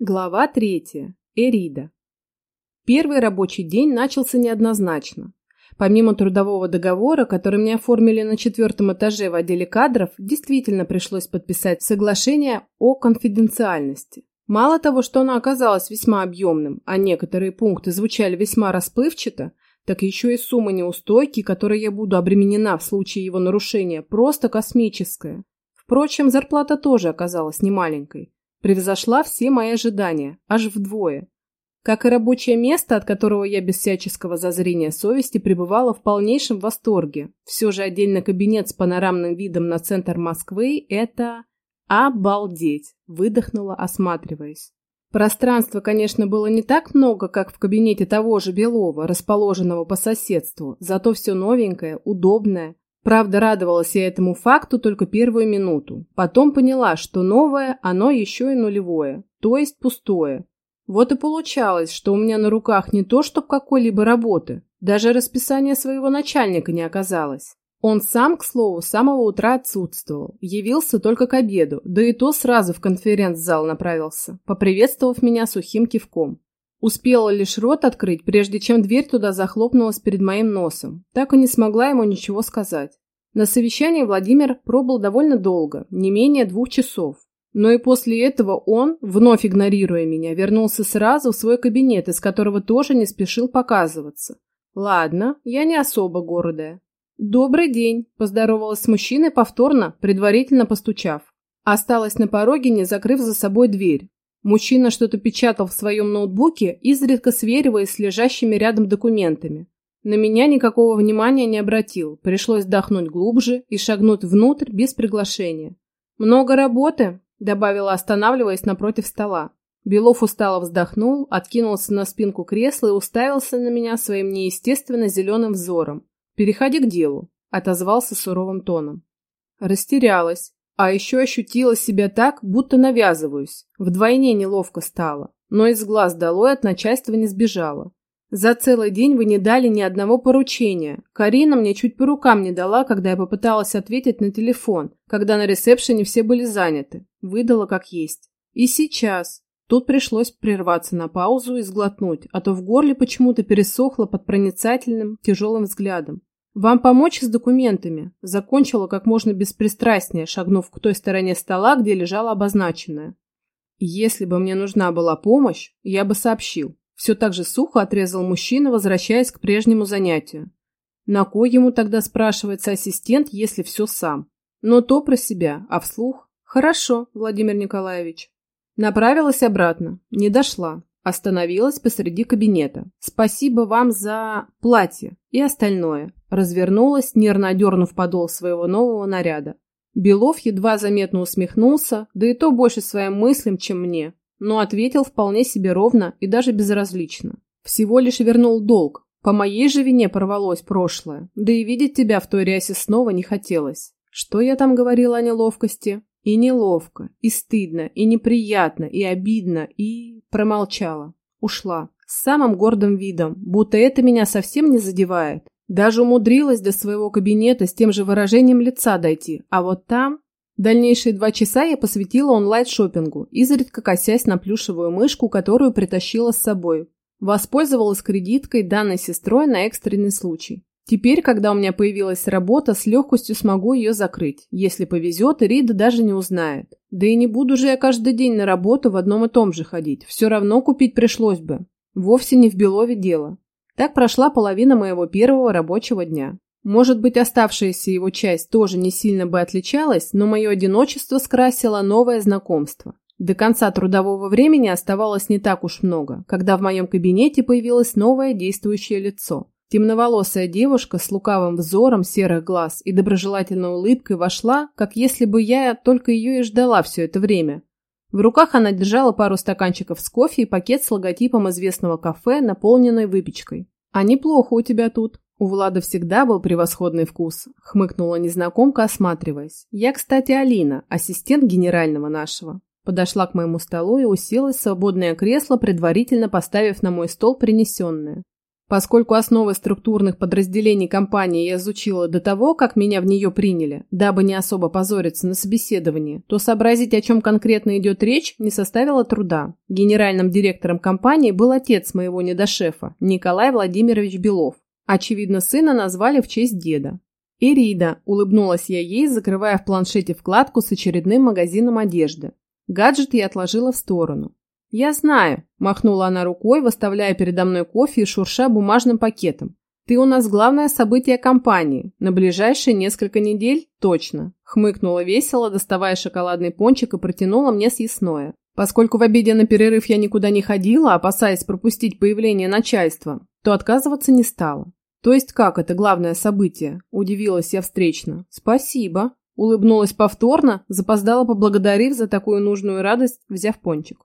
Глава третья. Эрида. Первый рабочий день начался неоднозначно. Помимо трудового договора, который мне оформили на четвертом этаже в отделе кадров, действительно пришлось подписать соглашение о конфиденциальности. Мало того, что оно оказалось весьма объемным, а некоторые пункты звучали весьма расплывчато, так еще и сумма неустойки, которой я буду обременена в случае его нарушения, просто космическая. Впрочем, зарплата тоже оказалась немаленькой превзошла все мои ожидания, аж вдвое. Как и рабочее место, от которого я без всяческого зазрения совести пребывала в полнейшем восторге. Все же отдельный кабинет с панорамным видом на центр Москвы – это... Обалдеть! Выдохнула, осматриваясь. Пространства, конечно, было не так много, как в кабинете того же Белова, расположенного по соседству, зато все новенькое, удобное, Правда, радовалась я этому факту только первую минуту. Потом поняла, что новое, оно еще и нулевое, то есть пустое. Вот и получалось, что у меня на руках не то, чтоб какой-либо работы, даже расписание своего начальника не оказалось. Он сам, к слову, с самого утра отсутствовал, явился только к обеду, да и то сразу в конференц-зал направился, поприветствовав меня сухим кивком. Успела лишь рот открыть, прежде чем дверь туда захлопнулась перед моим носом. Так и не смогла ему ничего сказать. На совещании Владимир пробыл довольно долго, не менее двух часов. Но и после этого он, вновь игнорируя меня, вернулся сразу в свой кабинет, из которого тоже не спешил показываться. Ладно, я не особо гордая. «Добрый день», – поздоровалась с мужчиной повторно, предварительно постучав. Осталась на пороге, не закрыв за собой дверь. Мужчина что-то печатал в своем ноутбуке, изредка свериваясь с лежащими рядом документами. На меня никакого внимания не обратил, пришлось вдохнуть глубже и шагнуть внутрь без приглашения. «Много работы?» – добавила, останавливаясь напротив стола. Белов устало вздохнул, откинулся на спинку кресла и уставился на меня своим неестественно зеленым взором. «Переходи к делу», – отозвался суровым тоном. Растерялась. А еще ощутила себя так, будто навязываюсь. Вдвойне неловко стало. Но из глаз долой от начальства не сбежала. За целый день вы не дали ни одного поручения. Карина мне чуть по рукам не дала, когда я попыталась ответить на телефон, когда на ресепшене все были заняты. Выдала как есть. И сейчас. Тут пришлось прерваться на паузу и сглотнуть, а то в горле почему-то пересохло под проницательным, тяжелым взглядом. «Вам помочь с документами?» Закончила как можно беспристрастнее, шагнув к той стороне стола, где лежала обозначенная. «Если бы мне нужна была помощь, я бы сообщил». Все так же сухо отрезал мужчина, возвращаясь к прежнему занятию. На кой ему тогда спрашивается ассистент, если все сам? Но то про себя, а вслух? Хорошо, Владимир Николаевич. Направилась обратно. Не дошла. Остановилась посреди кабинета. «Спасибо вам за платье и остальное». Развернулась, нервно дернув подол своего нового наряда. Белов едва заметно усмехнулся, да и то больше своим мыслям, чем мне, но ответил вполне себе ровно и даже безразлично. Всего лишь вернул долг. По моей же вине порвалось прошлое, да и видеть тебя в той рясе снова не хотелось. Что я там говорила о неловкости? И неловко, и стыдно, и неприятно, и обидно, и... Промолчала. Ушла. С самым гордым видом, будто это меня совсем не задевает. Даже умудрилась до своего кабинета с тем же выражением лица дойти, а вот там... Дальнейшие два часа я посвятила онлайн-шопингу, изредка косясь на плюшевую мышку, которую притащила с собой. Воспользовалась кредиткой, данной сестрой на экстренный случай. Теперь, когда у меня появилась работа, с легкостью смогу ее закрыть. Если повезет, Рида даже не узнает. Да и не буду же я каждый день на работу в одном и том же ходить. Все равно купить пришлось бы. Вовсе не в Белове дело. Так прошла половина моего первого рабочего дня. Может быть, оставшаяся его часть тоже не сильно бы отличалась, но мое одиночество скрасило новое знакомство. До конца трудового времени оставалось не так уж много, когда в моем кабинете появилось новое действующее лицо. Темноволосая девушка с лукавым взором серых глаз и доброжелательной улыбкой вошла, как если бы я только ее и ждала все это время. В руках она держала пару стаканчиков с кофе и пакет с логотипом известного кафе, наполненной выпечкой. «А неплохо у тебя тут». У Влада всегда был превосходный вкус, хмыкнула незнакомка, осматриваясь. «Я, кстати, Алина, ассистент генерального нашего». Подошла к моему столу и уселась в свободное кресло, предварительно поставив на мой стол принесенное. Поскольку основы структурных подразделений компании я изучила до того, как меня в нее приняли, дабы не особо позориться на собеседовании, то сообразить, о чем конкретно идет речь, не составило труда. Генеральным директором компании был отец моего недошефа, Николай Владимирович Белов. Очевидно, сына назвали в честь деда. «Ирида», – улыбнулась я ей, закрывая в планшете вкладку с очередным магазином одежды. Гаджет я отложила в сторону. «Я знаю», – махнула она рукой, выставляя передо мной кофе и шурша бумажным пакетом. «Ты у нас главное событие компании. На ближайшие несколько недель точно», – хмыкнула весело, доставая шоколадный пончик и протянула мне съестное. Поскольку в обеденный перерыв я никуда не ходила, опасаясь пропустить появление начальства, то отказываться не стала. «То есть как это главное событие?» – удивилась я встречно. «Спасибо», – улыбнулась повторно, запоздала поблагодарив за такую нужную радость, взяв пончик.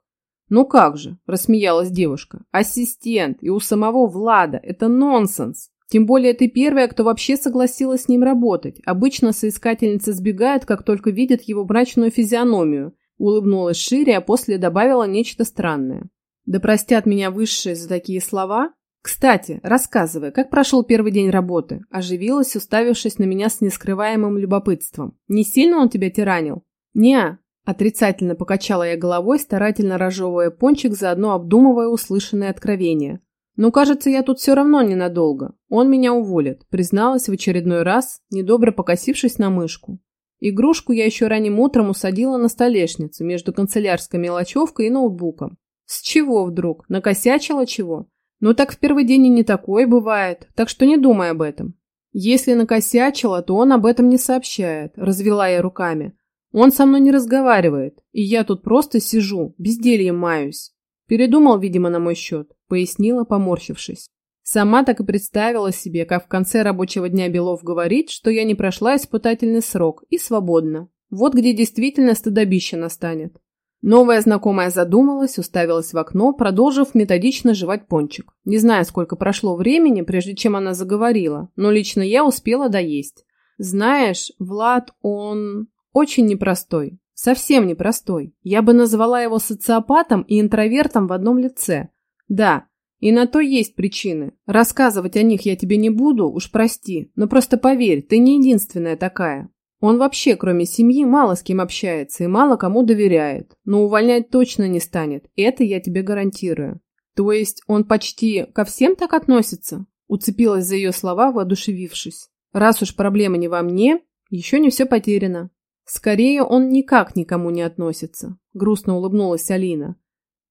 «Ну как же», – рассмеялась девушка, – «ассистент и у самого Влада, это нонсенс. Тем более ты первая, кто вообще согласилась с ним работать. Обычно соискательницы сбегают, как только видят его брачную физиономию». Улыбнулась шире, а после добавила нечто странное. «Да простят меня высшие за такие слова. Кстати, рассказывай, как прошел первый день работы?» Оживилась, уставившись на меня с нескрываемым любопытством. «Не сильно он тебя тиранил?» «Не, Отрицательно покачала я головой, старательно разжевывая пончик, заодно обдумывая услышанное откровение. «Ну, кажется, я тут все равно ненадолго. Он меня уволит», призналась в очередной раз, недобро покосившись на мышку. Игрушку я еще ранним утром усадила на столешницу между канцелярской мелочевкой и ноутбуком. С чего вдруг? Накосячила чего? Ну так в первый день и не такое бывает, так что не думай об этом. Если накосячила, то он об этом не сообщает, развела я руками. Он со мной не разговаривает, и я тут просто сижу, бездельем маюсь. Передумал, видимо, на мой счет, пояснила, поморщившись. Сама так и представила себе, как в конце рабочего дня Белов говорит, что я не прошла испытательный срок и свободна. Вот где действительно стыдобище настанет. Новая знакомая задумалась, уставилась в окно, продолжив методично жевать пончик. Не знаю, сколько прошло времени, прежде чем она заговорила, но лично я успела доесть. Знаешь, Влад, он... Очень непростой. Совсем непростой. Я бы назвала его социопатом и интровертом в одном лице. Да, и на то есть причины. Рассказывать о них я тебе не буду, уж прости, но просто поверь, ты не единственная такая. Он вообще, кроме семьи, мало с кем общается и мало кому доверяет. Но увольнять точно не станет, это я тебе гарантирую. То есть он почти ко всем так относится? Уцепилась за ее слова, воодушевившись. Раз уж проблема не во мне, еще не все потеряно. Скорее, он никак никому не относится, грустно улыбнулась Алина.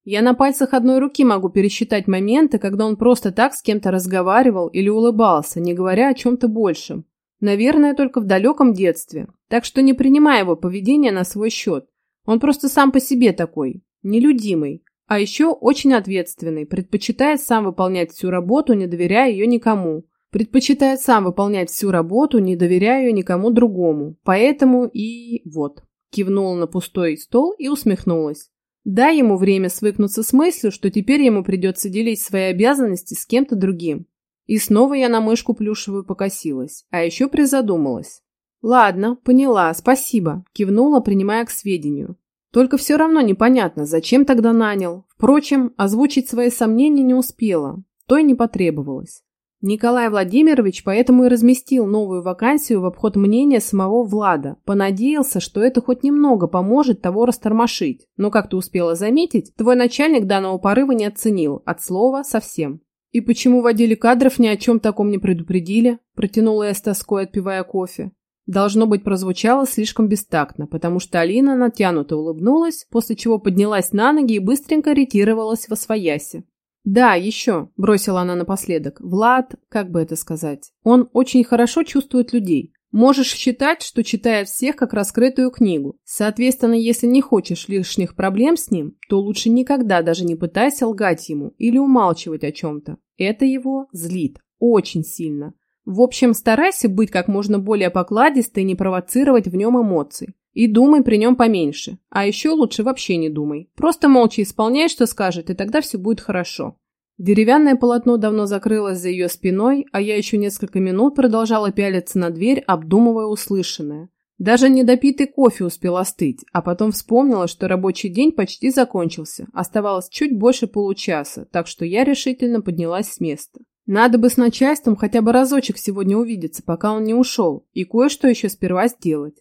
Я на пальцах одной руки могу пересчитать моменты, когда он просто так с кем-то разговаривал или улыбался, не говоря о чем-то большем. Наверное, только в далеком детстве. Так что не принимай его поведение на свой счет. Он просто сам по себе такой, нелюдимый, а еще очень ответственный, предпочитает сам выполнять всю работу, не доверяя ее никому. Предпочитает сам выполнять всю работу, не доверяя никому другому. Поэтому и вот. Кивнула на пустой стол и усмехнулась. Дай ему время свыкнуться с мыслью, что теперь ему придется делить свои обязанности с кем-то другим. И снова я на мышку плюшевую покосилась, а еще призадумалась. «Ладно, поняла, спасибо», – кивнула, принимая к сведению. Только все равно непонятно, зачем тогда нанял. Впрочем, озвучить свои сомнения не успела, то и не потребовалось. Николай Владимирович поэтому и разместил новую вакансию в обход мнения самого Влада. Понадеялся, что это хоть немного поможет того растормошить. Но, как ты успела заметить, твой начальник данного порыва не оценил. От слова совсем. «И почему в отделе кадров ни о чем таком не предупредили?» Протянула я с тоской, отпивая кофе. Должно быть, прозвучало слишком бестактно, потому что Алина натянуто улыбнулась, после чего поднялась на ноги и быстренько ретировалась во своясе. «Да, еще», – бросила она напоследок. «Влад, как бы это сказать, он очень хорошо чувствует людей. Можешь считать, что читает всех как раскрытую книгу. Соответственно, если не хочешь лишних проблем с ним, то лучше никогда даже не пытайся лгать ему или умалчивать о чем-то. Это его злит. Очень сильно. В общем, старайся быть как можно более покладистой и не провоцировать в нем эмоций. И думай при нем поменьше. А еще лучше вообще не думай. Просто молча исполняй, что скажет, и тогда все будет хорошо. Деревянное полотно давно закрылось за ее спиной, а я еще несколько минут продолжала пялиться на дверь, обдумывая услышанное. Даже недопитый кофе успел остыть, а потом вспомнила, что рабочий день почти закончился. Оставалось чуть больше получаса, так что я решительно поднялась с места. Надо бы с начальством хотя бы разочек сегодня увидеться, пока он не ушел, и кое-что еще сперва сделать.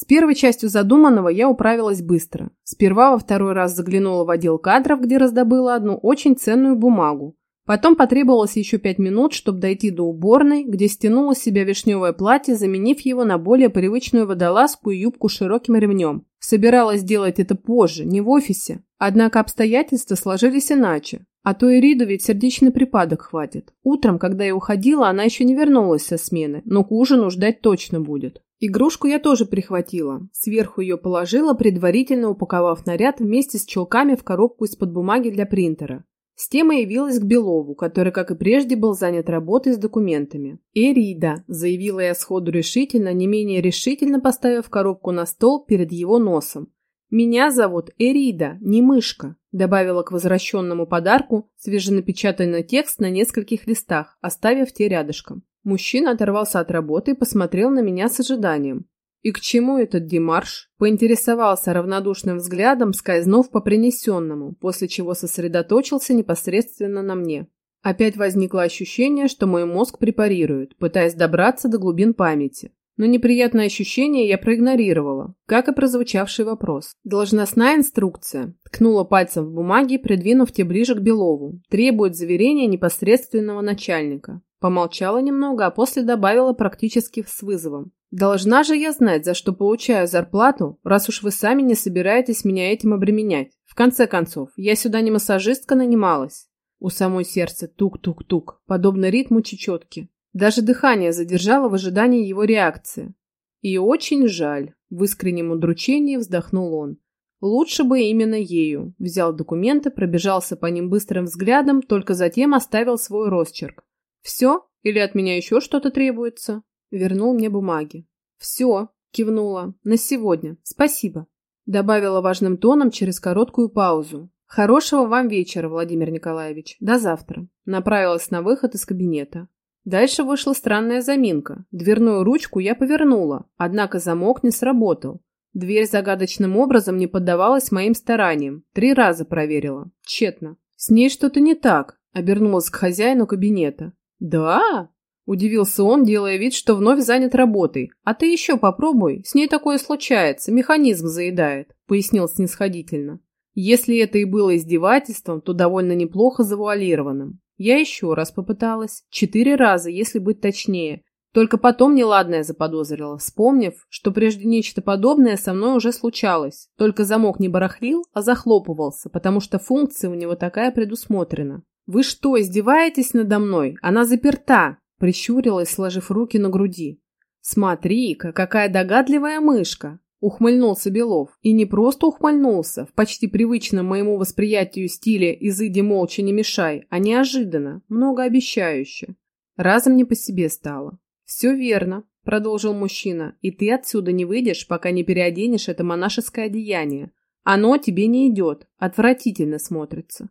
С первой частью задуманного я управилась быстро. Сперва во второй раз заглянула в отдел кадров, где раздобыла одну очень ценную бумагу. Потом потребовалось еще пять минут, чтобы дойти до уборной, где стянула с себя вишневое платье, заменив его на более привычную водолазку и юбку с широким ремнем. Собиралась делать это позже, не в офисе. Однако обстоятельства сложились иначе. А то Ириду ведь сердечный припадок хватит. Утром, когда я уходила, она еще не вернулась со смены, но к ужину ждать точно будет. Игрушку я тоже прихватила. Сверху ее положила, предварительно упаковав наряд вместе с чулками в коробку из-под бумаги для принтера. С тем и явилась к Белову, который, как и прежде, был занят работой с документами. «Эрида», – заявила я сходу решительно, не менее решительно поставив коробку на стол перед его носом. «Меня зовут Эрида, не мышка», – добавила к возвращенному подарку свеженапечатанный текст на нескольких листах, оставив те рядышком. Мужчина оторвался от работы и посмотрел на меня с ожиданием. «И к чему этот демарш?» – поинтересовался равнодушным взглядом, скользнув по принесенному, после чего сосредоточился непосредственно на мне. Опять возникло ощущение, что мой мозг препарирует, пытаясь добраться до глубин памяти. Но неприятное ощущение я проигнорировала, как и прозвучавший вопрос. Должностная инструкция. Ткнула пальцем в бумаге, придвинув те ближе к Белову. Требует заверения непосредственного начальника. Помолчала немного, а после добавила практически с вызовом. «Должна же я знать, за что получаю зарплату, раз уж вы сами не собираетесь меня этим обременять. В конце концов, я сюда не массажистка нанималась». У самой сердца тук-тук-тук, подобно ритму чечетки. Даже дыхание задержало в ожидании его реакции. «И очень жаль», – в искреннем удручении вздохнул он. «Лучше бы именно ею». Взял документы, пробежался по ним быстрым взглядом, только затем оставил свой росчерк. «Все? Или от меня еще что-то требуется?» Вернул мне бумаги. «Все», – кивнула. «На сегодня. Спасибо». Добавила важным тоном через короткую паузу. «Хорошего вам вечера, Владимир Николаевич. До завтра». Направилась на выход из кабинета. Дальше вышла странная заминка. Дверную ручку я повернула, однако замок не сработал. Дверь загадочным образом не поддавалась моим стараниям. Три раза проверила. Тщетно. С ней что-то не так. Обернулась к хозяину кабинета. «Да?» – удивился он, делая вид, что вновь занят работой. «А ты еще попробуй. С ней такое случается. Механизм заедает», – пояснил снисходительно. Если это и было издевательством, то довольно неплохо завуалированным. Я еще раз попыталась. Четыре раза, если быть точнее. Только потом неладное заподозрила, вспомнив, что прежде нечто подобное со мной уже случалось. Только замок не барахлил, а захлопывался, потому что функция у него такая предусмотрена. «Вы что, издеваетесь надо мной? Она заперта!» Прищурилась, сложив руки на груди. «Смотри-ка, какая догадливая мышка! Ухмыльнулся Белов. И не просто ухмыльнулся, в почти привычном моему восприятию стиле «изыди молча не мешай», а неожиданно, многообещающе. Разом не по себе стало. «Все верно», — продолжил мужчина, «и ты отсюда не выйдешь, пока не переоденешь это монашеское одеяние. Оно тебе не идет, отвратительно смотрится».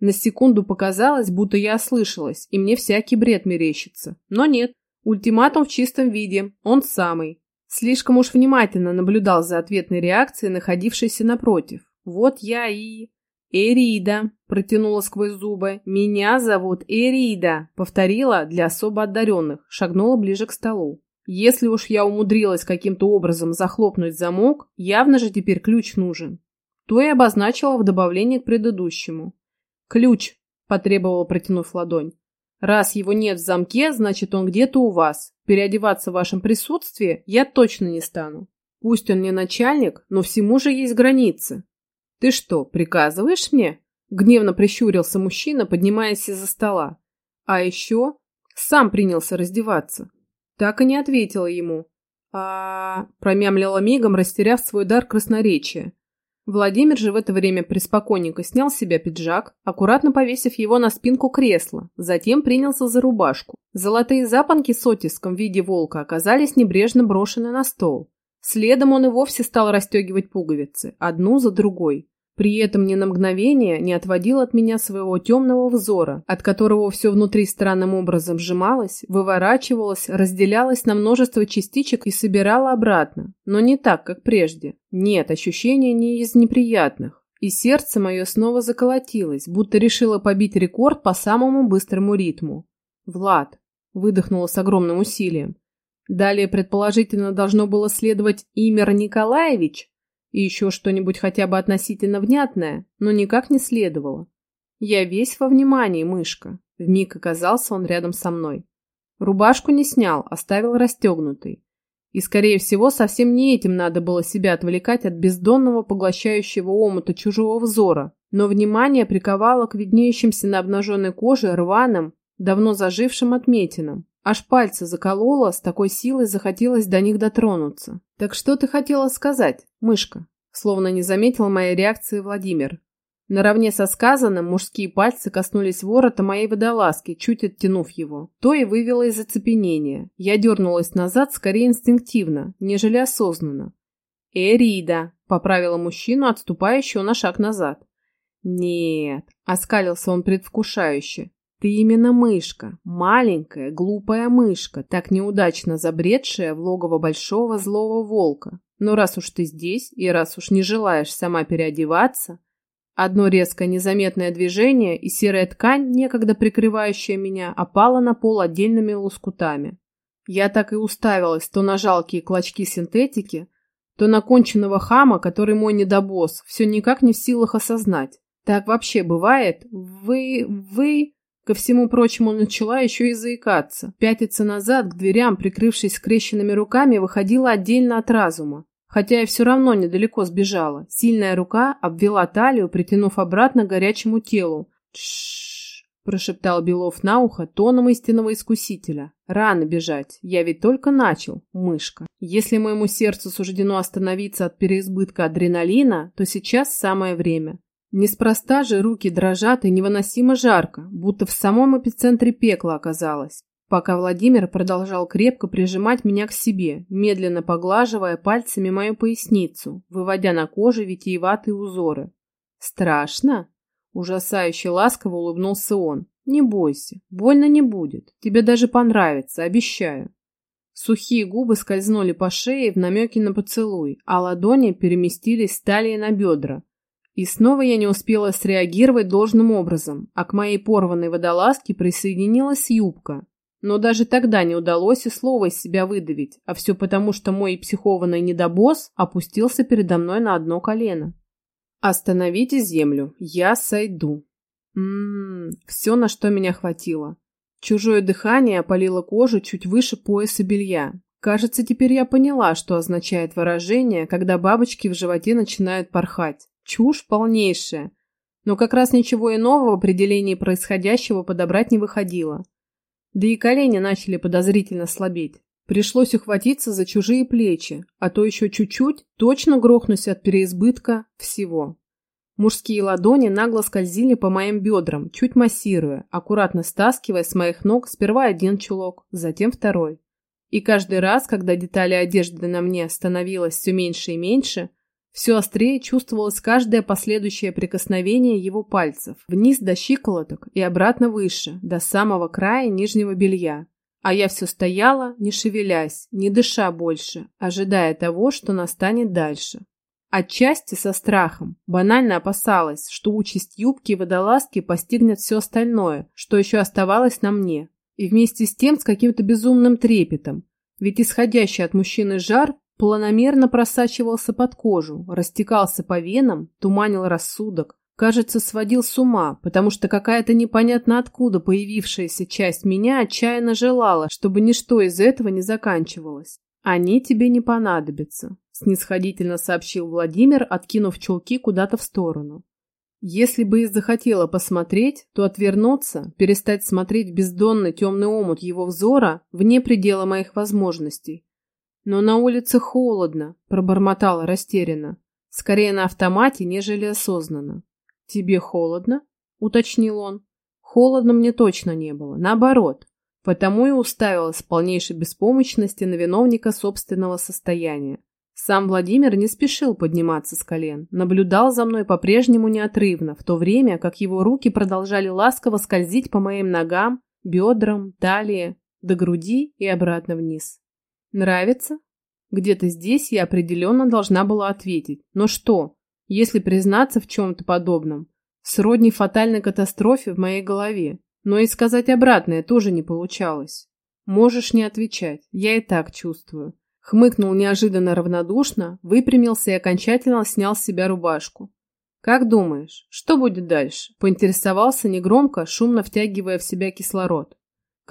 На секунду показалось, будто я ослышалась, и мне всякий бред мерещится. Но нет, ультиматум в чистом виде, он самый. Слишком уж внимательно наблюдал за ответной реакцией, находившейся напротив. Вот я и... «Эрида», – протянула сквозь зубы. «Меня зовут Эрида», – повторила для особо одаренных, шагнула ближе к столу. Если уж я умудрилась каким-то образом захлопнуть замок, явно же теперь ключ нужен. То и обозначила в добавлении к предыдущему. «Ключ», – потребовала, протянув ладонь. Раз его нет в замке, значит он где-то у вас. Переодеваться в вашем присутствии я точно не стану. Пусть он не начальник, но всему же есть границы. Ты что, приказываешь мне? Гневно прищурился мужчина, поднимаясь из-за стола. А еще сам принялся раздеваться. Так и не ответила ему. А, промямлила мигом, растеряв свой дар красноречия. Владимир же в это время преспокойненько снял с себя пиджак, аккуратно повесив его на спинку кресла, затем принялся за рубашку. Золотые запонки с оттиском в виде волка оказались небрежно брошены на стол. Следом он и вовсе стал расстегивать пуговицы, одну за другой. При этом ни на мгновение не отводил от меня своего темного взора, от которого все внутри странным образом сжималось, выворачивалось, разделялось на множество частичек и собирало обратно. Но не так, как прежде. Нет, ощущения не из неприятных. И сердце мое снова заколотилось, будто решило побить рекорд по самому быстрому ритму. Влад. Выдохнула с огромным усилием. Далее, предположительно, должно было следовать Имер Николаевич и еще что-нибудь хотя бы относительно внятное, но никак не следовало. Я весь во внимании, мышка. Вмиг оказался он рядом со мной. Рубашку не снял, оставил расстегнутой. И, скорее всего, совсем не этим надо было себя отвлекать от бездонного поглощающего омута чужого взора, но внимание приковало к виднеющимся на обнаженной коже рваным, давно зажившим отметинам. Аж пальцы закололо, с такой силой захотелось до них дотронуться. «Так что ты хотела сказать, мышка?» Словно не заметил моей реакции Владимир. Наравне со сказанным мужские пальцы коснулись ворота моей водолазки, чуть оттянув его. То и вывело из оцепенения. Я дернулась назад скорее инстинктивно, нежели осознанно. «Эрида!» – поправила мужчину, отступающего на шаг назад. «Нет!» – оскалился он предвкушающе. «Ты именно мышка, маленькая, глупая мышка, так неудачно забредшая в логово большого злого волка. Но раз уж ты здесь, и раз уж не желаешь сама переодеваться, Одно резкое незаметное движение, и серая ткань, некогда прикрывающая меня, опала на пол отдельными лоскутами. Я так и уставилась то на жалкие клочки синтетики, то на конченного хама, который мой недобосс, все никак не в силах осознать. Так вообще бывает? Вы... вы... Ко всему прочему начала еще и заикаться. Пятиться назад, к дверям, прикрывшись скрещенными руками, выходила отдельно от разума. Хотя я все равно недалеко сбежала. Сильная рука обвела талию, притянув обратно к горячему телу. «Тш-ш-ш», прошептал Белов на ухо тоном истинного искусителя. «Рано бежать. Я ведь только начал, мышка. Если моему сердцу суждено остановиться от переизбытка адреналина, то сейчас самое время. Неспроста же руки дрожат и невыносимо жарко, будто в самом эпицентре пекла оказалось пока Владимир продолжал крепко прижимать меня к себе, медленно поглаживая пальцами мою поясницу, выводя на коже витиеватые узоры. «Страшно?» – ужасающе ласково улыбнулся он. «Не бойся, больно не будет. Тебе даже понравится, обещаю». Сухие губы скользнули по шее в намеке на поцелуй, а ладони переместились с талии на бедра. И снова я не успела среагировать должным образом, а к моей порванной водолазке присоединилась юбка, но даже тогда не удалось и слова из себя выдавить, а все потому, что мой психованный недобосс опустился передо мной на одно колено. «Остановите землю, я сойду». Ммм, все, на что меня хватило. Чужое дыхание опалило кожу чуть выше пояса белья. Кажется, теперь я поняла, что означает выражение, когда бабочки в животе начинают порхать. Чушь полнейшая. Но как раз ничего иного в определении происходящего подобрать не выходило. Да и колени начали подозрительно слабеть. Пришлось ухватиться за чужие плечи, а то еще чуть-чуть точно грохнусь от переизбытка всего. Мужские ладони нагло скользили по моим бедрам, чуть массируя, аккуратно стаскивая с моих ног сперва один чулок, затем второй. И каждый раз, когда детали одежды на мне становилось все меньше и меньше, все острее чувствовалось каждое последующее прикосновение его пальцев, вниз до щиколоток и обратно выше, до самого края нижнего белья. А я все стояла, не шевелясь, не дыша больше, ожидая того, что настанет дальше. Отчасти со страхом, банально опасалась, что участь юбки и водолазки постигнет все остальное, что еще оставалось на мне. И вместе с тем с каким-то безумным трепетом, ведь исходящий от мужчины жар планомерно просачивался под кожу, растекался по венам, туманил рассудок, кажется, сводил с ума, потому что какая-то непонятно откуда появившаяся часть меня отчаянно желала, чтобы ничто из этого не заканчивалось. «Они тебе не понадобятся», – снисходительно сообщил Владимир, откинув чулки куда-то в сторону. Если бы и захотела посмотреть, то отвернуться, перестать смотреть бездонный темный омут его взора вне предела моих возможностей, «Но на улице холодно», – пробормотала растерянно. Скорее на автомате, нежели осознанно. «Тебе холодно?» – уточнил он. «Холодно мне точно не было. Наоборот. Потому и уставилась в полнейшей беспомощности на виновника собственного состояния. Сам Владимир не спешил подниматься с колен, наблюдал за мной по-прежнему неотрывно, в то время как его руки продолжали ласково скользить по моим ногам, бедрам, талии, до груди и обратно вниз. Нравится? Где-то здесь я определенно должна была ответить. Но что, если признаться в чем-то подобном? Сродни фатальной катастрофе в моей голове. Но и сказать обратное тоже не получалось. Можешь не отвечать, я и так чувствую. Хмыкнул неожиданно равнодушно, выпрямился и окончательно снял с себя рубашку. «Как думаешь, что будет дальше?» – поинтересовался негромко, шумно втягивая в себя кислород.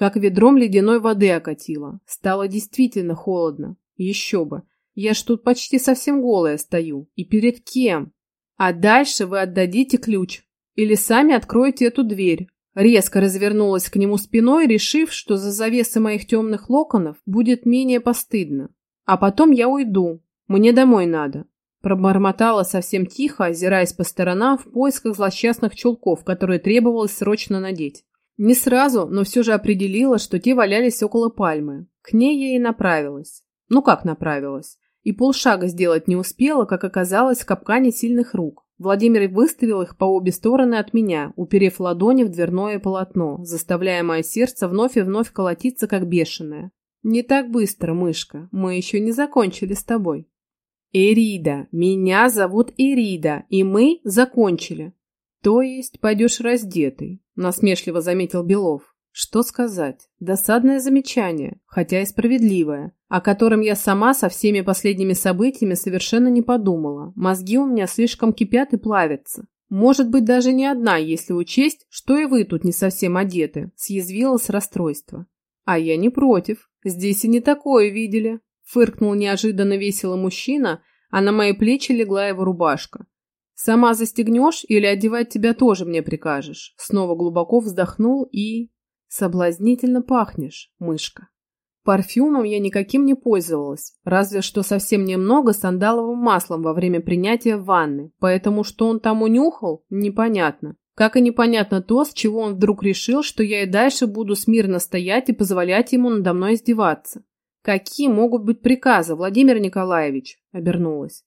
Как ведром ледяной воды окатило. Стало действительно холодно. Еще бы. Я ж тут почти совсем голая стою. И перед кем? А дальше вы отдадите ключ. Или сами откроете эту дверь. Резко развернулась к нему спиной, решив, что за завесой моих темных локонов будет менее постыдно. А потом я уйду. Мне домой надо. Пробормотала совсем тихо, озираясь по сторонам в поисках злосчастных чулков, которые требовалось срочно надеть. Не сразу, но все же определила, что те валялись около пальмы. К ней я и направилась. Ну как направилась? И полшага сделать не успела, как оказалось в капкане сильных рук. Владимир выставил их по обе стороны от меня, уперев ладони в дверное полотно, заставляя мое сердце вновь и вновь колотиться, как бешеное. «Не так быстро, мышка, мы еще не закончили с тобой». «Эрида, меня зовут Эрида, и мы закончили». «То есть пойдешь раздетый», – насмешливо заметил Белов. Что сказать? Досадное замечание, хотя и справедливое, о котором я сама со всеми последними событиями совершенно не подумала. Мозги у меня слишком кипят и плавятся. Может быть, даже не одна, если учесть, что и вы тут не совсем одеты, съязвила с расстройства. А я не против. Здесь и не такое видели. Фыркнул неожиданно весело мужчина, а на мои плечи легла его рубашка. «Сама застегнешь или одевать тебя тоже мне прикажешь?» Снова глубоко вздохнул и... «Соблазнительно пахнешь, мышка». Парфюмом я никаким не пользовалась, разве что совсем немного сандаловым маслом во время принятия ванны, поэтому что он там унюхал, непонятно. Как и непонятно то, с чего он вдруг решил, что я и дальше буду смирно стоять и позволять ему надо мной издеваться. «Какие могут быть приказы, Владимир Николаевич?» – обернулась.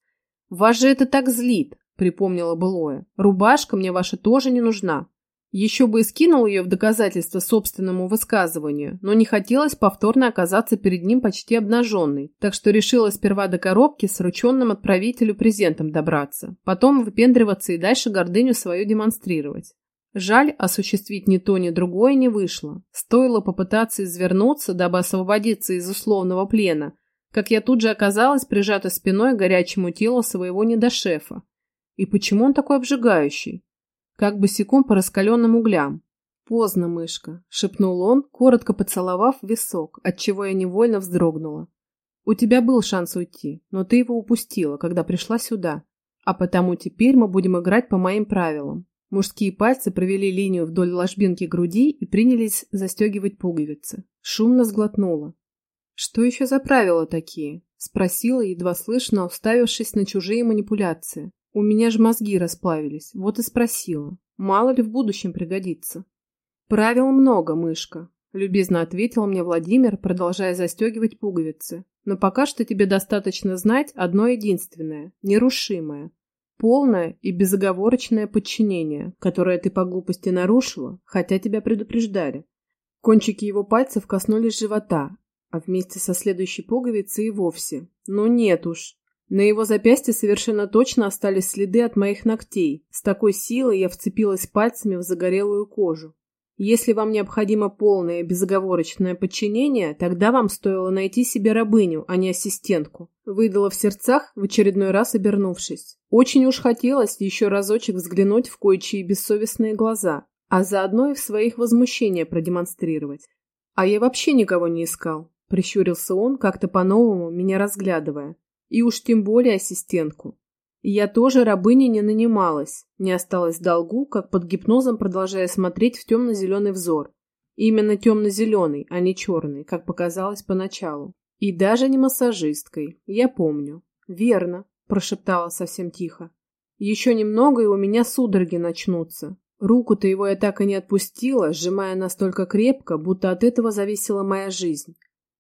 «Вас же это так злит», – припомнила былое. «Рубашка мне ваша тоже не нужна. Еще бы и скинул ее в доказательство собственному высказыванию, но не хотелось повторно оказаться перед ним почти обнаженной, так что решила сперва до коробки с врученным отправителю презентом добраться, потом выпендриваться и дальше гордыню свою демонстрировать. Жаль, осуществить ни то, ни другое не вышло. Стоило попытаться извернуться, дабы освободиться из условного плена, как я тут же оказалась прижата спиной к горячему телу своего недошефа. И почему он такой обжигающий? как босиком по раскаленным углям. «Поздно, мышка», — шепнул он, коротко поцеловав висок, отчего я невольно вздрогнула. «У тебя был шанс уйти, но ты его упустила, когда пришла сюда. А потому теперь мы будем играть по моим правилам». Мужские пальцы провели линию вдоль ложбинки груди и принялись застегивать пуговицы. Шумно сглотнула. «Что еще за правила такие?» — спросила, едва слышно, уставившись на чужие манипуляции. У меня же мозги расплавились, вот и спросила. Мало ли в будущем пригодится. Правил много, мышка, любезно ответил мне Владимир, продолжая застегивать пуговицы. Но пока что тебе достаточно знать одно единственное, нерушимое. Полное и безоговорочное подчинение, которое ты по глупости нарушила, хотя тебя предупреждали. Кончики его пальцев коснулись живота, а вместе со следующей пуговицей и вовсе. Ну нет уж, на его запястье совершенно точно остались следы от моих ногтей. С такой силой я вцепилась пальцами в загорелую кожу. Если вам необходимо полное безоговорочное подчинение, тогда вам стоило найти себе рабыню, а не ассистентку. Выдала в сердцах, в очередной раз обернувшись. Очень уж хотелось еще разочек взглянуть в кое-чьи бессовестные глаза, а заодно и в своих возмущения продемонстрировать. А я вообще никого не искал. Прищурился он, как-то по-новому меня разглядывая. И уж тем более ассистентку. Я тоже рабыней не нанималась, не осталась в долгу, как под гипнозом продолжая смотреть в темно-зеленый взор. Именно темно-зеленый, а не черный, как показалось поначалу. И даже не массажисткой, я помню. Верно, прошептала совсем тихо. Еще немного, и у меня судороги начнутся. Руку-то его я так и не отпустила, сжимая настолько крепко, будто от этого зависела моя жизнь.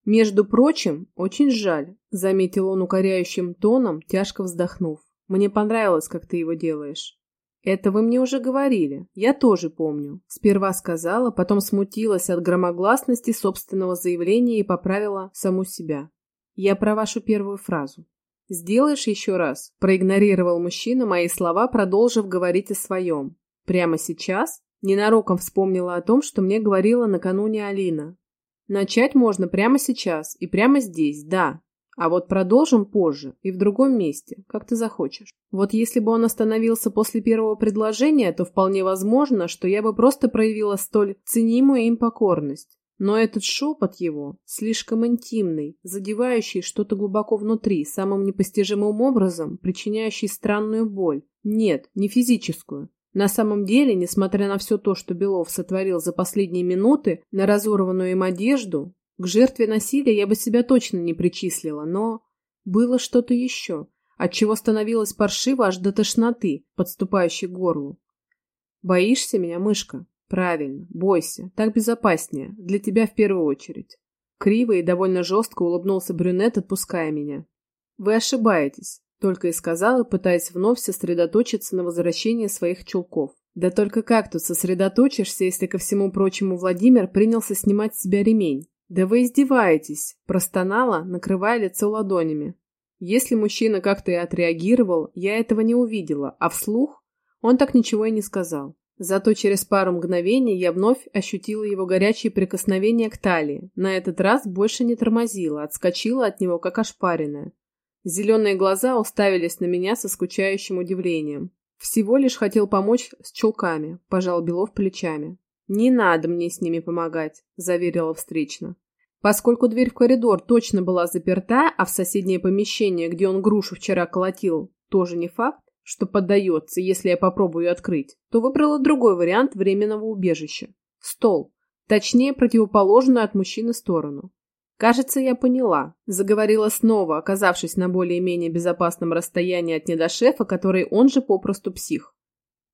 «Между прочим, очень жаль», — заметил он укоряющим тоном, тяжко вздохнув. «Мне понравилось, как ты его делаешь». «Это вы мне уже говорили. Я тоже помню». Сперва сказала, потом смутилась от громогласности собственного заявления и поправила саму себя. «Я про вашу первую фразу». «Сделаешь еще раз?» – проигнорировал мужчина мои слова, продолжив говорить о своем. «Прямо сейчас?» – Ненароком вспомнила о том, что мне говорила накануне Алина. Начать можно прямо сейчас и прямо здесь, да. А вот продолжим позже и в другом месте, как ты захочешь. Вот если бы он остановился после первого предложения, то вполне возможно, что я бы просто проявила столь ценимую им покорность. Но этот шепот его, слишком интимный, задевающий что-то глубоко внутри, самым непостижимым образом, причиняющий странную боль. Нет, не физическую. На самом деле, несмотря на все то, что Белов сотворил за последние минуты, на разорванную им одежду, к жертве насилия я бы себя точно не причислила, но было что-то еще, от чего становилось паршиво аж до тошноты, подступающей к горлу. «Боишься меня, мышка?» Правильно, бойся, так безопаснее, для тебя в первую очередь. Криво и довольно жестко улыбнулся брюнет, отпуская меня. Вы ошибаетесь, только и сказала, пытаясь вновь сосредоточиться на возвращении своих чулков. Да только как тут сосредоточишься, если ко всему прочему Владимир принялся снимать с себя ремень? Да вы издеваетесь, простонала, накрывая лицо ладонями. Если мужчина как-то и отреагировал, я этого не увидела, а вслух он так ничего и не сказал. Зато через пару мгновений я вновь ощутила его горячие прикосновения к талии. На этот раз больше не тормозила, отскочила от него, как ошпаренная. Зеленые глаза уставились на меня со скучающим удивлением. Всего лишь хотел помочь с чулками, пожал Белов плечами. «Не надо мне с ними помогать», – заверила встречно. Поскольку дверь в коридор точно была заперта, а в соседнее помещение, где он грушу вчера колотил, тоже не факт, что поддается, если я попробую открыть, то выбрала другой вариант временного убежища – стол, точнее противоположную от мужчины сторону. «Кажется, я поняла», – заговорила снова, оказавшись на более-менее безопасном расстоянии от недошефа, который он же попросту псих.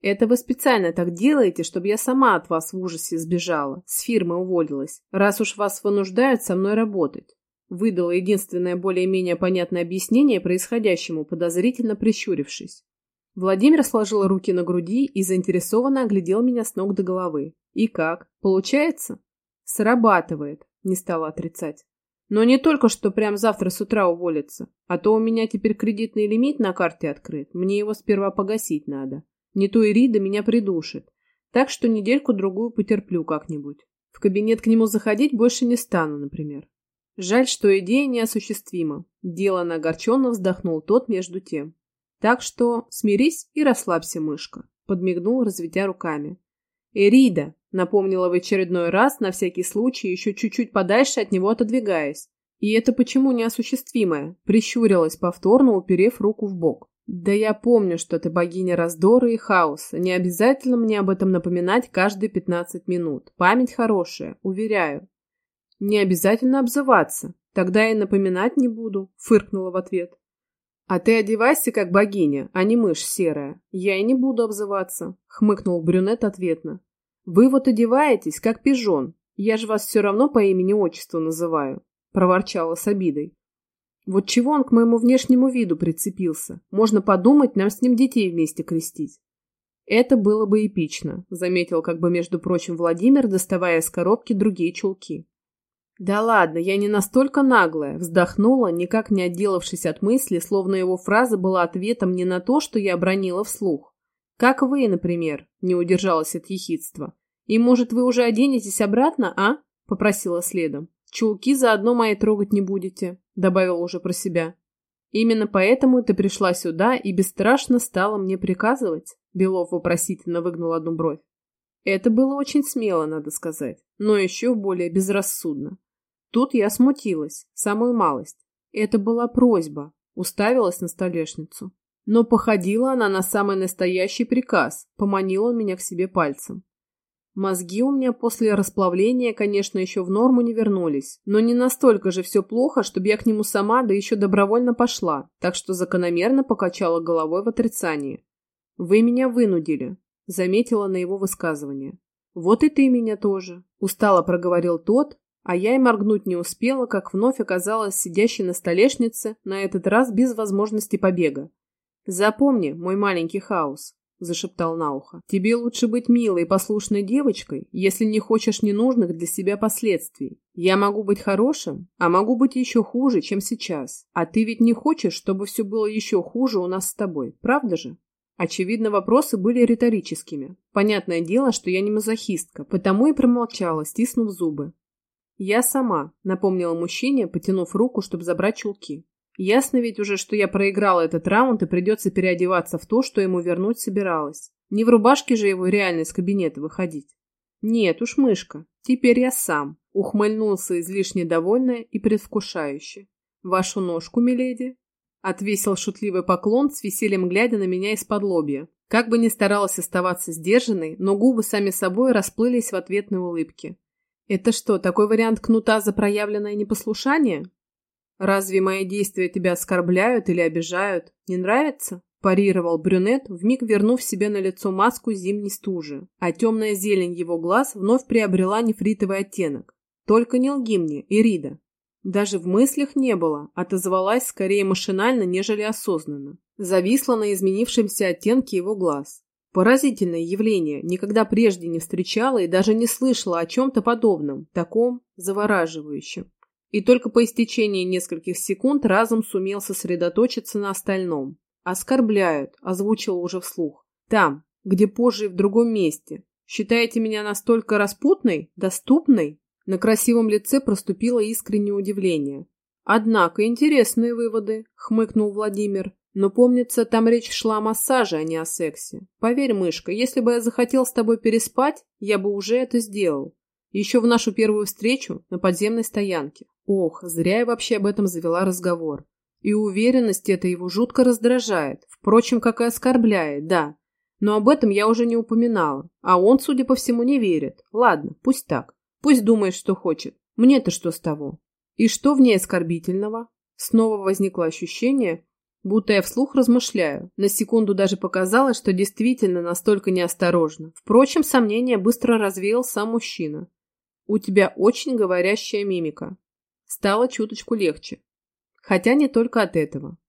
«Это вы специально так делаете, чтобы я сама от вас в ужасе сбежала, с фирмы уволилась, раз уж вас вынуждают со мной работать». Выдала единственное более-менее понятное объяснение происходящему, подозрительно прищурившись. Владимир сложил руки на груди и заинтересованно оглядел меня с ног до головы. «И как? Получается?» «Срабатывает», — не стала отрицать. «Но не только что прям завтра с утра уволиться, а то у меня теперь кредитный лимит на карте открыт, мне его сперва погасить надо. Не то Ирида меня придушит, так что недельку-другую потерплю как-нибудь. В кабинет к нему заходить больше не стану, например. Жаль, что идея неосуществима. Дело огорченно вздохнул тот между тем. Так что смирись и расслабься, мышка, подмигнул, разведя руками. Эрида, напомнила в очередной раз, на всякий случай, еще чуть-чуть подальше от него отодвигаясь. И это почему неосуществимое? Прищурилась повторно, уперев руку в бок. Да я помню, что ты богиня раздора и хаоса. Не обязательно мне об этом напоминать каждые пятнадцать минут. Память хорошая, уверяю. Не обязательно обзываться. Тогда и напоминать не буду, фыркнула в ответ. «А ты одевайся как богиня, а не мышь серая. Я и не буду обзываться», — хмыкнул брюнет ответно. «Вы вот одеваетесь, как пижон. Я же вас все равно по имени-отчеству называю», — проворчала с обидой. «Вот чего он к моему внешнему виду прицепился? Можно подумать, нам с ним детей вместе крестить». «Это было бы эпично», — заметил как бы, между прочим, Владимир, доставая из коробки другие чулки. «Да ладно, я не настолько наглая», — вздохнула, никак не отделавшись от мысли, словно его фраза была ответом не на то, что я обронила вслух. «Как вы, например», — не удержалась от ехидства. «И, может, вы уже оденетесь обратно, а?» — попросила следом. «Чулки заодно мои трогать не будете», — добавила уже про себя. «Именно поэтому ты пришла сюда и бесстрашно стала мне приказывать?» Белов вопросительно выгнул одну бровь. Это было очень смело, надо сказать, но еще более безрассудно. Тут я смутилась, самую малость. Это была просьба, уставилась на столешницу. Но походила она на самый настоящий приказ, поманил он меня к себе пальцем. Мозги у меня после расплавления, конечно, еще в норму не вернулись, но не настолько же все плохо, чтобы я к нему сама, да еще добровольно пошла, так что закономерно покачала головой в отрицании. «Вы меня вынудили», — заметила на его высказывание. «Вот и ты меня тоже», — устало проговорил тот, а я и моргнуть не успела, как вновь оказалась сидящей на столешнице, на этот раз без возможности побега. «Запомни, мой маленький хаос», — зашептал на ухо. «Тебе лучше быть милой и послушной девочкой, если не хочешь ненужных для себя последствий. Я могу быть хорошим, а могу быть еще хуже, чем сейчас. А ты ведь не хочешь, чтобы все было еще хуже у нас с тобой, правда же?» Очевидно, вопросы были риторическими. Понятное дело, что я не мазохистка, потому и промолчала, стиснув зубы. «Я сама», — напомнила мужчине, потянув руку, чтобы забрать чулки. Ясно ведь уже, что я проиграла этот раунд и придется переодеваться в то, что ему вернуть собиралась. Не в рубашке же его реально из кабинета выходить. Нет уж, мышка, теперь я сам. Ухмыльнулся излишне довольно и предвкушающе. Вашу ножку, миледи? Отвесил шутливый поклон, с весельем глядя на меня из-под лобья. Как бы ни старалась оставаться сдержанной, но губы сами собой расплылись в ответной улыбке. Это что, такой вариант кнута за проявленное непослушание? «Разве мои действия тебя оскорбляют или обижают? Не нравится?» парировал брюнет, вмиг вернув себе на лицо маску зимней стужи, а темная зелень его глаз вновь приобрела нефритовый оттенок. «Только не лги мне, Ирида!» Даже в мыслях не было, отозвалась скорее машинально, нежели осознанно. Зависла на изменившемся оттенке его глаз. Поразительное явление, никогда прежде не встречала и даже не слышала о чем-то подобном, таком завораживающем. И только по истечении нескольких секунд разум сумел сосредоточиться на остальном. «Оскорбляют», – озвучил уже вслух. «Там, где позже и в другом месте. Считаете меня настолько распутной, доступной?» На красивом лице проступило искреннее удивление. «Однако интересные выводы», – хмыкнул Владимир. «Но помнится, там речь шла о массаже, а не о сексе. Поверь, мышка, если бы я захотел с тобой переспать, я бы уже это сделал. Еще в нашу первую встречу на подземной стоянке. Ох, зря я вообще об этом завела разговор. И уверенность это его жутко раздражает. Впрочем, как и оскорбляет, да. Но об этом я уже не упоминала. А он, судя по всему, не верит. Ладно, пусть так. Пусть думает, что хочет. Мне-то что с того? И что в ней оскорбительного? Снова возникло ощущение, будто я вслух размышляю. На секунду даже показалось, что действительно настолько неосторожно. Впрочем, сомнение быстро развеял сам мужчина. У тебя очень говорящая мимика. Стало чуточку легче. Хотя не только от этого.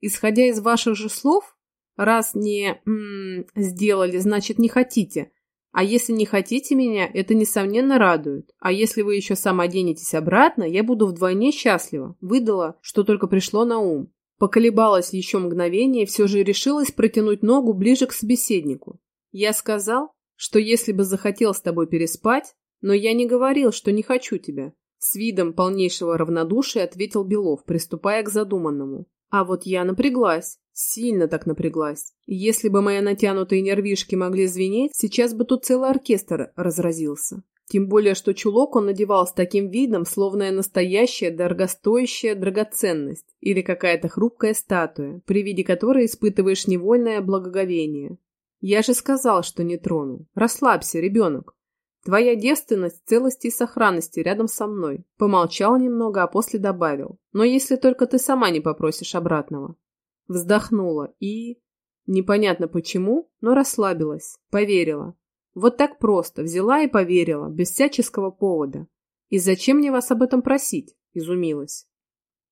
Исходя из ваших же слов, раз не м -м, сделали, значит не хотите. А если не хотите меня, это несомненно радует. А если вы еще сам оденетесь обратно, я буду вдвойне счастлива. Выдала, что только пришло на ум. Поколебалась еще мгновение все же решилась протянуть ногу ближе к собеседнику. Я сказал, что если бы захотел с тобой переспать, но я не говорил, что не хочу тебя. С видом полнейшего равнодушия ответил Белов, приступая к задуманному. А вот я напряглась. Сильно так напряглась. Если бы мои натянутые нервишки могли звенеть, сейчас бы тут целый оркестр разразился. Тем более, что чулок он надевал с таким видом, словно настоящая дорогостоящая драгоценность или какая-то хрупкая статуя, при виде которой испытываешь невольное благоговение. Я же сказал, что не трону. Расслабься, ребенок. Твоя девственность, целости и сохранности рядом со мной. Помолчал немного, а после добавил. Но если только ты сама не попросишь обратного. Вздохнула и... Непонятно почему, но расслабилась. Поверила. Вот так просто. Взяла и поверила, без всяческого повода. И зачем мне вас об этом просить? Изумилась.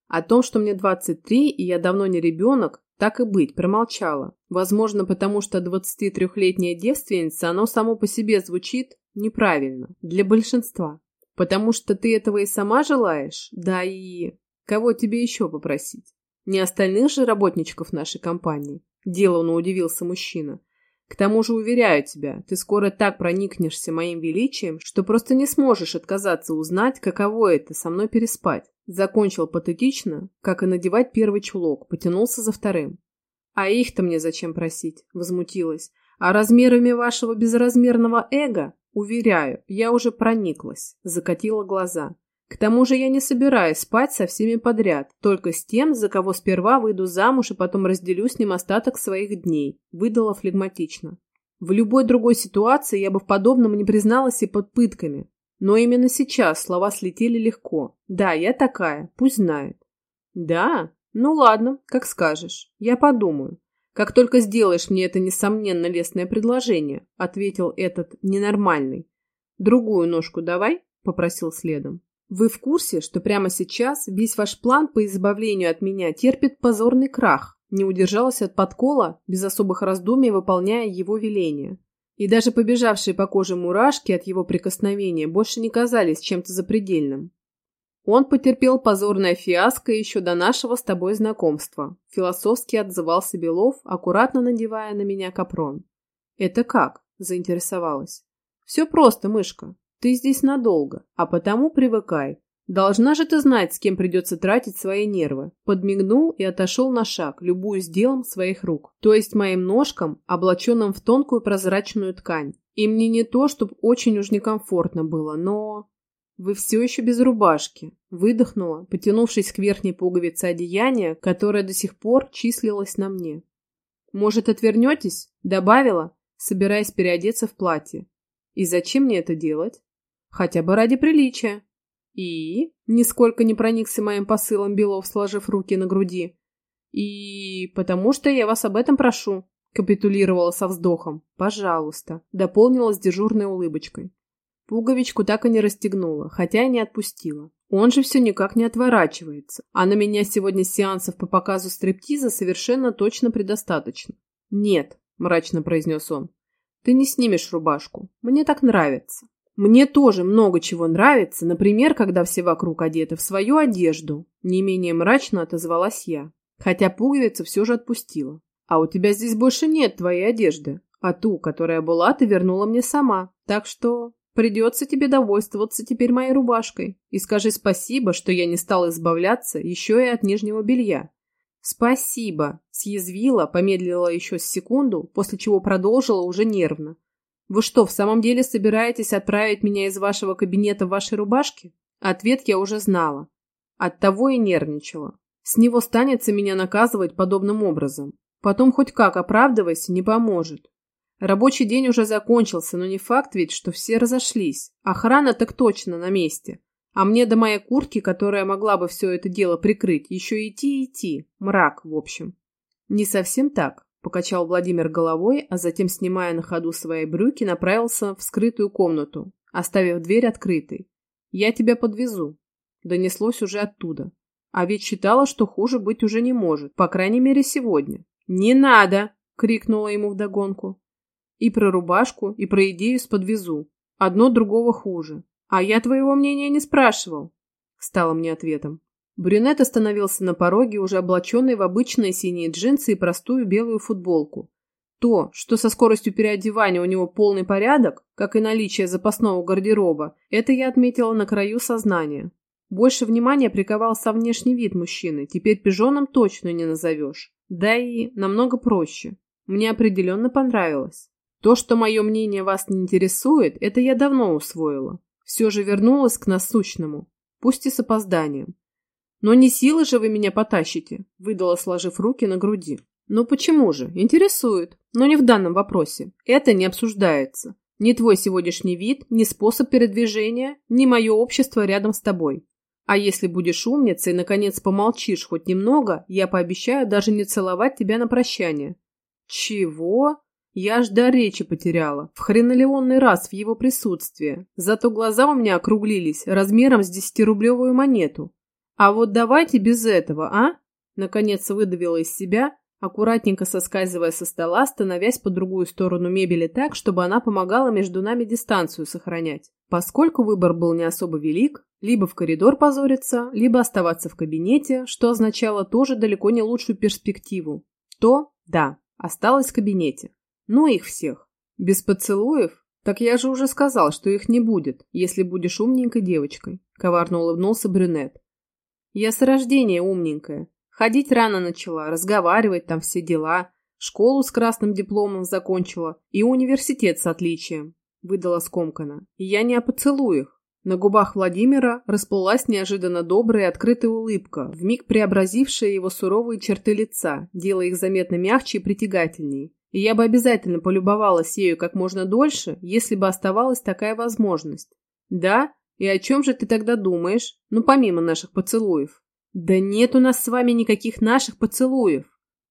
О том, что мне 23 и я давно не ребенок, так и быть, промолчала. Возможно, потому что 23-летняя девственница, оно само по себе звучит неправильно. Для большинства. Потому что ты этого и сама желаешь, да и... Кого тебе еще попросить? Не остальных же работничков нашей компании? Деланно удивился мужчина. К тому же, уверяю тебя, ты скоро так проникнешься моим величием, что просто не сможешь отказаться узнать, каково это со мной переспать. Закончил патетично, как и надевать первый чулок, потянулся за вторым. А их-то мне зачем просить? Возмутилась. А размерами вашего безразмерного эго? Уверяю, я уже прониклась. Закатила глаза. К тому же я не собираюсь спать со всеми подряд, только с тем, за кого сперва выйду замуж и потом разделю с ним остаток своих дней, выдала флегматично. В любой другой ситуации я бы в подобном не призналась и под пытками. Но именно сейчас слова слетели легко. Да, я такая, пусть знает. Да? Ну ладно, как скажешь. Я подумаю. Как только сделаешь мне это несомненно лестное предложение, ответил этот ненормальный. Другую ножку давай, попросил следом. Вы в курсе, что прямо сейчас весь ваш план по избавлению от меня терпит позорный крах? Не удержалась от подкола, без особых раздумий выполняя его веление. И даже побежавшие по коже мурашки от его прикосновения больше не казались чем-то запредельным. Он потерпел позорное фиаско еще до нашего с тобой знакомства. Философски отзывался Белов, аккуратно надевая на меня капрон. Это как? Заинтересовалась. Все просто, мышка. Ты здесь надолго, а потому привыкай. Должна же ты знать, с кем придется тратить свои нервы. Подмигнул и отошел на шаг, любуясь делом своих рук. То есть моим ножкам, облаченным в тонкую прозрачную ткань. И мне не то, чтобы очень уж некомфортно было, но... «Вы все еще без рубашки», – выдохнула, потянувшись к верхней пуговице одеяния, которое до сих пор числилось на мне. «Может, отвернетесь?» – добавила, собираясь переодеться в платье. «И зачем мне это делать?» «Хотя бы ради приличия». «И?» – нисколько не проникся моим посылом Белов, сложив руки на груди. «И потому что я вас об этом прошу», – капитулировала со вздохом. «Пожалуйста», – дополнила с дежурной улыбочкой. Пуговичку так и не расстегнула, хотя и не отпустила. Он же все никак не отворачивается, а на меня сегодня сеансов по показу стриптиза совершенно точно предостаточно. «Нет», – мрачно произнес он, – «ты не снимешь рубашку. Мне так нравится». Мне тоже много чего нравится, например, когда все вокруг одеты в свою одежду. Не менее мрачно отозвалась я, хотя пуговицу все же отпустила. А у тебя здесь больше нет твоей одежды, а ту, которая была, ты вернула мне сама. Так что Придется тебе довольствоваться теперь моей рубашкой. И скажи спасибо, что я не стал избавляться еще и от нижнего белья. Спасибо, съязвила, помедлила еще секунду, после чего продолжила уже нервно. Вы что, в самом деле собираетесь отправить меня из вашего кабинета в вашей рубашке? Ответ я уже знала. Оттого и нервничала. С него станется меня наказывать подобным образом. Потом хоть как оправдывайся, не поможет. Рабочий день уже закончился, но не факт ведь, что все разошлись. Охрана так точно на месте. А мне до моей куртки, которая могла бы все это дело прикрыть, еще идти и идти. Мрак, в общем. Не совсем так, покачал Владимир головой, а затем, снимая на ходу свои брюки, направился в скрытую комнату, оставив дверь открытой. Я тебя подвезу. Донеслось уже оттуда. А ведь считала, что хуже быть уже не может, по крайней мере сегодня. «Не надо!» — крикнула ему вдогонку. И про рубашку, и про идею с подвезу. Одно другого хуже. А я твоего мнения не спрашивал. Стало мне ответом. Брюнет остановился на пороге, уже облаченный в обычные синие джинсы и простую белую футболку. То, что со скоростью переодевания у него полный порядок, как и наличие запасного гардероба, это я отметила на краю сознания. Больше внимания приковался внешний вид мужчины, теперь пижоном точно не назовешь. Да и намного проще. Мне определенно понравилось. То, что мое мнение вас не интересует, это я давно усвоила. Все же вернулась к насущному, пусть и с опозданием. Но не силы же вы меня потащите, выдала, сложив руки на груди. Ну почему же? Интересует, но не в данном вопросе. Это не обсуждается. Ни твой сегодняшний вид, ни способ передвижения, ни мое общество рядом с тобой. А если будешь умницей и, наконец, помолчишь хоть немного, я пообещаю даже не целовать тебя на прощание. Чего? Я аж до речи потеряла, в хренолеонный раз в его присутствии. Зато глаза у меня округлились размером с десятирублевую монету. А вот давайте без этого, а? Наконец выдавила из себя, аккуратненько соскальзывая со стола, становясь по другую сторону мебели так, чтобы она помогала между нами дистанцию сохранять. Поскольку выбор был не особо велик, либо в коридор позориться, либо оставаться в кабинете, что означало тоже далеко не лучшую перспективу, то, да, осталась в кабинете. Ну их всех. Без поцелуев? Так я же уже сказал, что их не будет, если будешь умненькой девочкой. Коварно улыбнулся брюнет. Я с рождения умненькая. Ходить рано начала, разговаривать там все дела. Школу с красным дипломом закончила и университет с отличием. Выдала скомкана. Я не о поцелуях. На губах Владимира расплылась неожиданно добрая открытая улыбка, вмиг преобразившая его суровые черты лица, делая их заметно мягче и притягательней. И я бы обязательно полюбовалась ею как можно дольше, если бы оставалась такая возможность. Да? И о чем же ты тогда думаешь? Ну, помимо наших поцелуев. Да нет у нас с вами никаких наших поцелуев.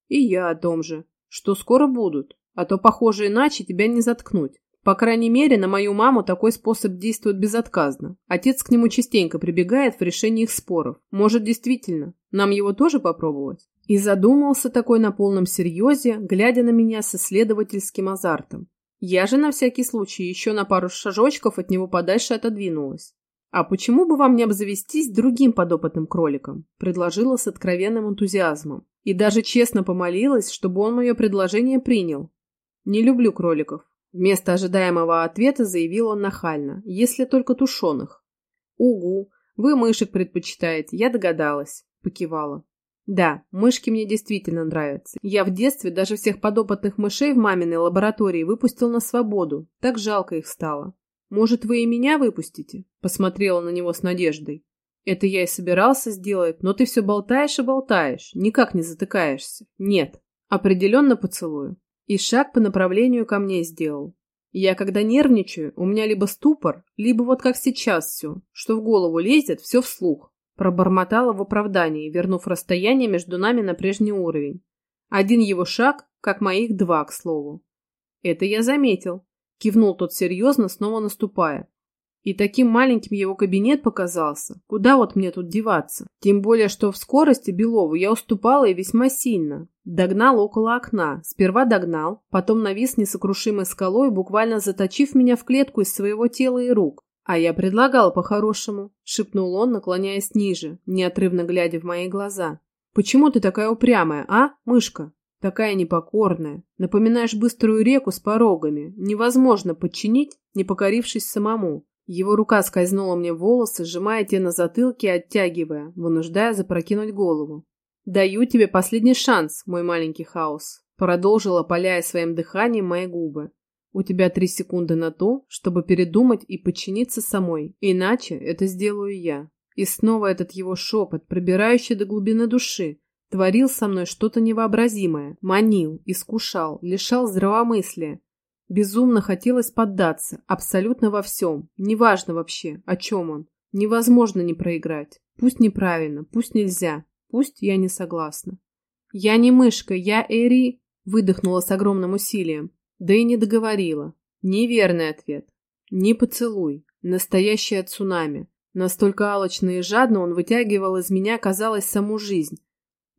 И я о том же, что скоро будут, а то, похоже, иначе тебя не заткнуть. По крайней мере, на мою маму такой способ действует безотказно. Отец к нему частенько прибегает в решении их споров. Может, действительно, нам его тоже попробовать? И задумался такой на полном серьезе, глядя на меня с исследовательским азартом. Я же на всякий случай еще на пару шажочков от него подальше отодвинулась. «А почему бы вам не обзавестись другим подопытным кроликом?» – предложила с откровенным энтузиазмом. И даже честно помолилась, чтобы он мое предложение принял. «Не люблю кроликов», – вместо ожидаемого ответа заявил он нахально, если только тушеных. «Угу, вы мышек предпочитаете, я догадалась», – покивала. «Да, мышки мне действительно нравятся. Я в детстве даже всех подопытных мышей в маминой лаборатории выпустил на свободу. Так жалко их стало. «Может, вы и меня выпустите?» – посмотрела на него с надеждой. «Это я и собирался сделать, но ты все болтаешь и болтаешь, никак не затыкаешься. Нет, определенно поцелую». И шаг по направлению ко мне сделал. Я, когда нервничаю, у меня либо ступор, либо вот как сейчас все, что в голову лезет, все вслух. Пробормотала в оправдании, вернув расстояние между нами на прежний уровень. Один его шаг, как моих два, к слову. Это я заметил, Кивнул тот серьезно, снова наступая. И таким маленьким его кабинет показался. Куда вот мне тут деваться? Тем более, что в скорости Белову я уступала и весьма сильно. Догнал около окна. Сперва догнал, потом навис несокрушимой скалой, буквально заточив меня в клетку из своего тела и рук. «А я предлагал по-хорошему», — шепнул он, наклоняясь ниже, неотрывно глядя в мои глаза. «Почему ты такая упрямая, а, мышка?» Такая непокорная. Напоминаешь быструю реку с порогами. Невозможно подчинить, не покорившись самому. Его рука скользнула мне в волосы, сжимая те на затылке и оттягивая, вынуждая запрокинуть голову. «Даю тебе последний шанс, мой маленький хаос», продолжила, поляя своим дыханием мои губы. «У тебя три секунды на то, чтобы передумать и подчиниться самой, иначе это сделаю я». И снова этот его шепот, пробирающий до глубины души, Творил со мной что-то невообразимое, манил, искушал, лишал здравомыслия. Безумно хотелось поддаться, абсолютно во всем, неважно вообще, о чем он. Невозможно не проиграть. Пусть неправильно, пусть нельзя, пусть я не согласна. «Я не мышка, я Эри...» выдохнула с огромным усилием. Да и не договорила. Неверный ответ. Не поцелуй. Настоящее цунами. Настолько алчно и жадно он вытягивал из меня, казалось, саму жизнь.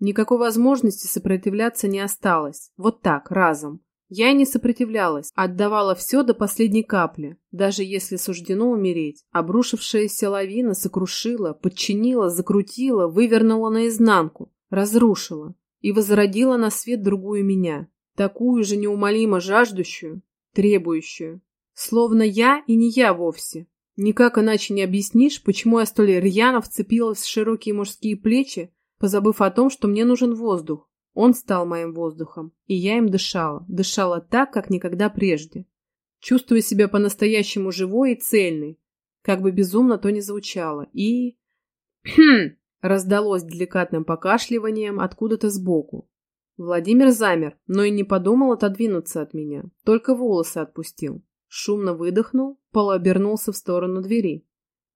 Никакой возможности сопротивляться не осталось. Вот так, разом. Я и не сопротивлялась, отдавала все до последней капли, даже если суждено умереть. Обрушившаяся лавина сокрушила, подчинила, закрутила, вывернула наизнанку, разрушила и возродила на свет другую меня, такую же неумолимо жаждущую, требующую. Словно я и не я вовсе. Никак иначе не объяснишь, почему я столь рьяно вцепилась в широкие мужские плечи, позабыв о том, что мне нужен воздух. Он стал моим воздухом, и я им дышала, дышала так, как никогда прежде. Чувствуя себя по-настоящему живой и цельной, как бы безумно то ни звучало, и... «Хм!» раздалось деликатным покашливанием откуда-то сбоку. Владимир замер, но и не подумал отодвинуться от меня, только волосы отпустил. Шумно выдохнул, полуобернулся в сторону двери.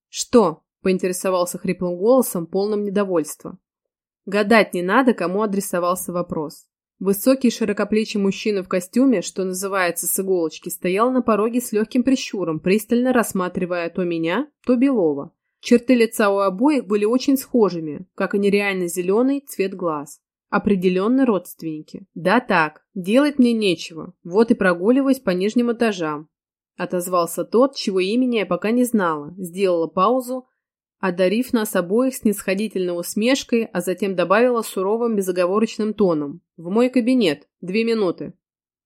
«Что?» — поинтересовался хриплым голосом, полным недовольства. Гадать не надо, кому адресовался вопрос. Высокий широкоплечий мужчина в костюме, что называется с иголочки, стоял на пороге с легким прищуром, пристально рассматривая то меня, то Белова. Черты лица у обоих были очень схожими, как и нереально зеленый цвет глаз. Определенно родственники. Да так, делать мне нечего, вот и прогуливаюсь по нижним этажам. Отозвался тот, чего имени я пока не знала, сделала паузу, одарив нас обоих снисходительной усмешкой, а затем добавила суровым безоговорочным тоном. «В мой кабинет. Две минуты».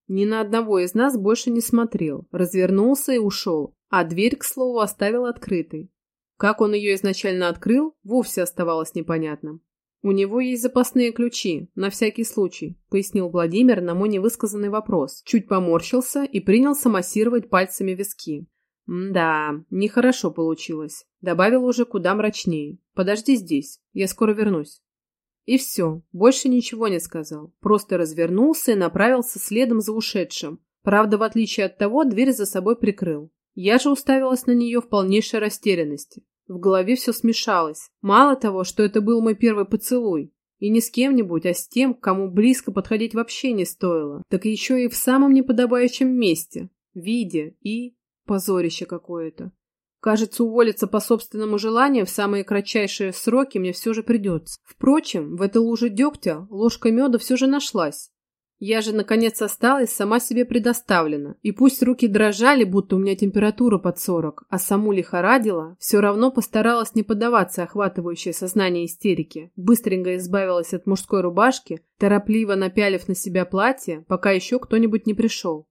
Ни на одного из нас больше не смотрел, развернулся и ушел, а дверь, к слову, оставил открытой. Как он ее изначально открыл, вовсе оставалось непонятным. «У него есть запасные ключи, на всякий случай», — пояснил Владимир на мой невысказанный вопрос. Чуть поморщился и принялся массировать пальцами виски. «Да, нехорошо получилось. Добавил уже куда мрачнее. Подожди здесь, я скоро вернусь». И все, больше ничего не сказал. Просто развернулся и направился следом за ушедшим. Правда, в отличие от того, дверь за собой прикрыл. Я же уставилась на нее в полнейшей растерянности. В голове все смешалось. Мало того, что это был мой первый поцелуй. И не с кем-нибудь, а с тем, кому близко подходить вообще не стоило. Так еще и в самом неподобающем месте. Виде и... Позорище какое-то. Кажется, уволиться по собственному желанию в самые кратчайшие сроки мне все же придется. Впрочем, в этой луже дегтя ложка меда все же нашлась. Я же, наконец, осталась сама себе предоставлена. И пусть руки дрожали, будто у меня температура под сорок, а саму лихорадила, все равно постаралась не поддаваться охватывающей сознание истерики. Быстренько избавилась от мужской рубашки, торопливо напялив на себя платье, пока еще кто-нибудь не пришел.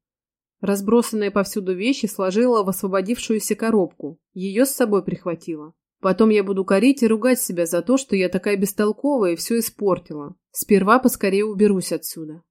Разбросанные повсюду вещи сложила в освободившуюся коробку. Ее с собой прихватила. Потом я буду корить и ругать себя за то, что я такая бестолковая и все испортила. Сперва поскорее уберусь отсюда.